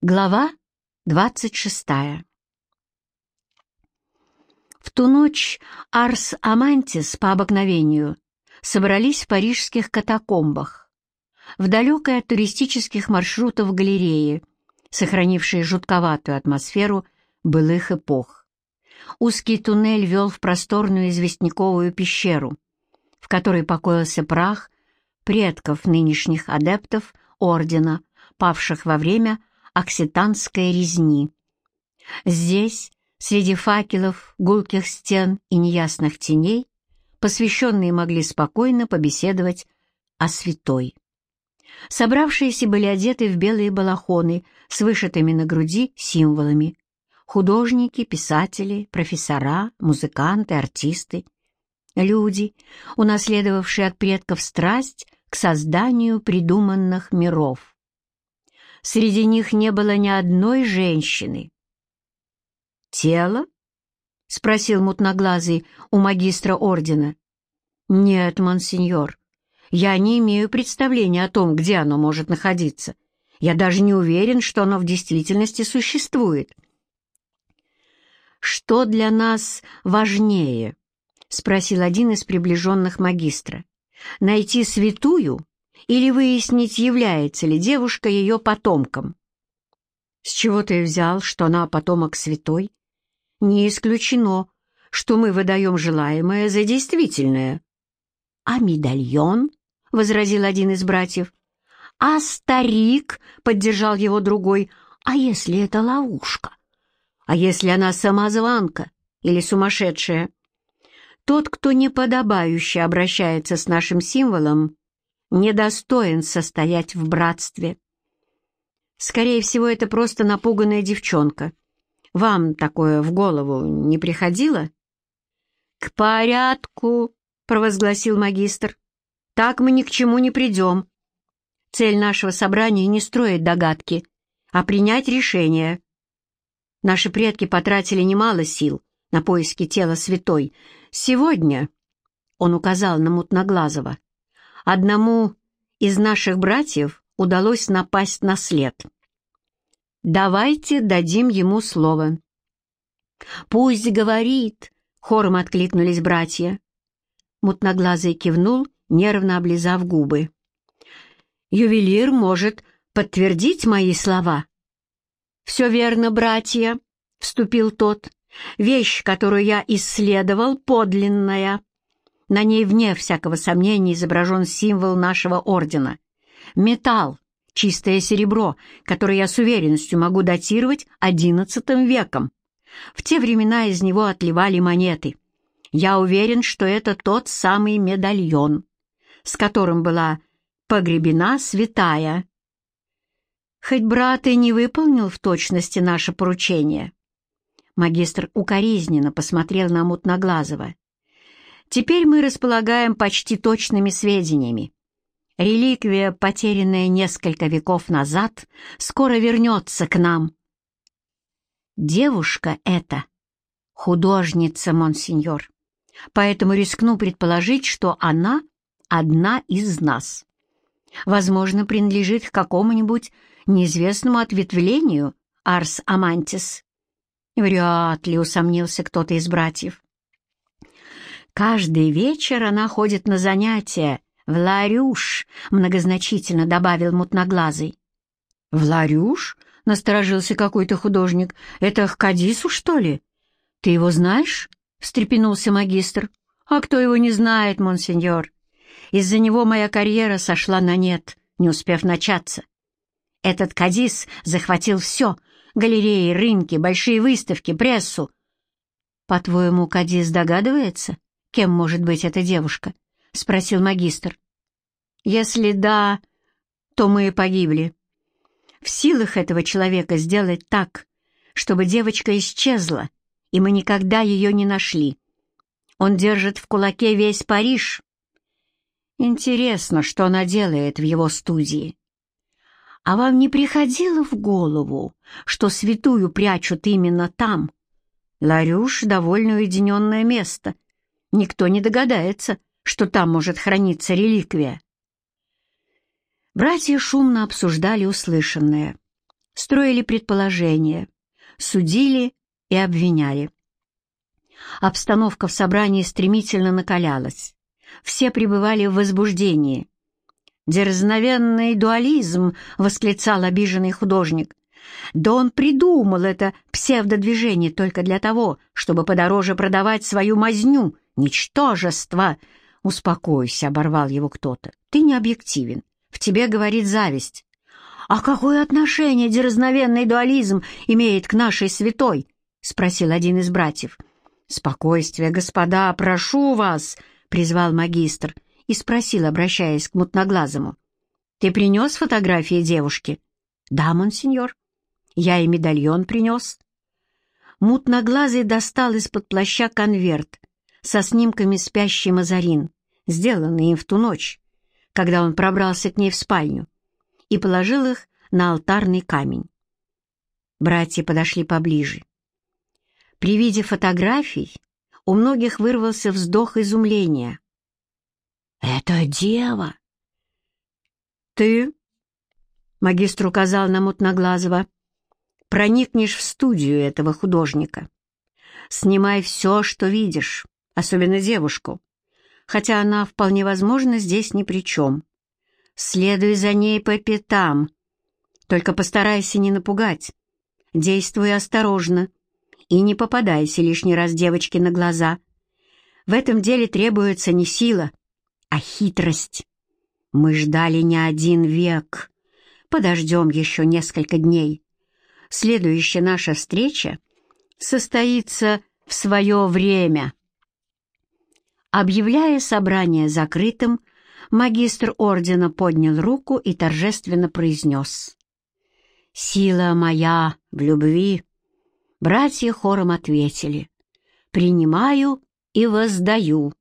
Глава двадцать шестая В ту ночь Арс Амантис по обыкновению собрались в парижских катакомбах, в от туристических маршрутов галереи, сохранившей жутковатую атмосферу былых эпох. Узкий туннель вел в просторную известняковую пещеру, в которой покоился прах предков нынешних адептов Ордена, павших во время окситанской резни. Здесь, среди факелов, гулких стен и неясных теней, посвященные могли спокойно побеседовать о святой. Собравшиеся были одеты в белые балахоны с вышитыми на груди символами. Художники, писатели, профессора, музыканты, артисты. Люди, унаследовавшие от предков страсть к созданию придуманных миров. Среди них не было ни одной женщины. «Тело?» — спросил мутноглазый у магистра ордена. «Нет, монсеньор, я не имею представления о том, где оно может находиться. Я даже не уверен, что оно в действительности существует». «Что для нас важнее?» — спросил один из приближенных магистра. «Найти святую или выяснить, является ли девушка ее потомком. С чего ты взял, что она потомок святой? Не исключено, что мы выдаем желаемое за действительное. А медальон? — возразил один из братьев. А старик? — поддержал его другой. А если это ловушка? А если она самозванка или сумасшедшая? Тот, кто неподобающе обращается с нашим символом, недостоин состоять в братстве. Скорее всего, это просто напуганная девчонка. Вам такое в голову не приходило? «К порядку!» — провозгласил магистр. «Так мы ни к чему не придем. Цель нашего собрания — не строить догадки, а принять решение. Наши предки потратили немало сил на поиски тела святой. Сегодня...» — он указал на Мутноглазого — Одному из наших братьев удалось напасть на след. Давайте дадим ему слово. «Пусть говорит!» — хором откликнулись братья. Мутноглазый кивнул, нервно облизав губы. «Ювелир может подтвердить мои слова». «Все верно, братья», — вступил тот. «Вещь, которую я исследовал, подлинная. На ней, вне всякого сомнения, изображен символ нашего ордена. Металл, чистое серебро, которое я с уверенностью могу датировать XI веком. В те времена из него отливали монеты. Я уверен, что это тот самый медальон, с которым была погребена святая. Хоть брат и не выполнил в точности наше поручение. Магистр укоризненно посмотрел на Мутноглазого. Теперь мы располагаем почти точными сведениями. Реликвия, потерянная несколько веков назад, скоро вернется к нам. Девушка эта — художница, монсеньор, поэтому рискну предположить, что она одна из нас. Возможно, принадлежит к какому-нибудь неизвестному ответвлению Арс Амантис. Вряд ли усомнился кто-то из братьев. Каждый вечер она ходит на занятия в Ларюш, многозначительно добавил мутноглазый. В Ларюш? Насторожился какой-то художник. Это к Кадису, что ли? Ты его знаешь? Встрепенулся магистр. А кто его не знает, монсеньор? Из-за него моя карьера сошла на нет, не успев начаться. Этот Кадис захватил все — галереи, рынки, большие выставки, прессу. По-твоему, Кадис догадывается? Кем может быть эта девушка?» — спросил магистр. «Если да, то мы погибли. В силах этого человека сделать так, чтобы девочка исчезла, и мы никогда ее не нашли. Он держит в кулаке весь Париж. Интересно, что она делает в его студии. А вам не приходило в голову, что святую прячут именно там? Ларюш — довольно уединенное место — Никто не догадается, что там может храниться реликвия. Братья шумно обсуждали услышанное. строили предположения, судили и обвиняли. Обстановка в собрании стремительно накалялась. Все пребывали в возбуждении. «Дерзновенный дуализм!» — восклицал обиженный художник. «Да он придумал это псевдодвижение только для того, чтобы подороже продавать свою мазню. Ничтожество!» «Успокойся», — оборвал его кто-то. «Ты не объективен. В тебе говорит зависть». «А какое отношение дерзновенный дуализм имеет к нашей святой?» — спросил один из братьев. «Спокойствие, господа, прошу вас!» — призвал магистр и спросил, обращаясь к мутноглазому. «Ты принес фотографии девушки?» «Да, монсеньор. Я и медальон принес». Мутноглазый достал из-под плаща конверт со снимками спящей Мазарин, сделанный им в ту ночь, когда он пробрался к ней в спальню, и положил их на алтарный камень. Братья подошли поближе. При виде фотографий у многих вырвался вздох изумления. «Это дева!» «Ты?» — магистр указал на Мутноглазого. «Проникнешь в студию этого художника. Снимай все, что видишь, особенно девушку, хотя она, вполне возможно, здесь ни при чем. Следуй за ней по пятам. Только постарайся не напугать. Действуй осторожно и не попадайся лишний раз девочке на глаза. В этом деле требуется не сила, а хитрость. Мы ждали не один век. Подождем еще несколько дней. Следующая наша встреча состоится в свое время. Объявляя собрание закрытым, магистр ордена поднял руку и торжественно произнес «Сила моя в любви». Братья хором ответили «Принимаю и воздаю».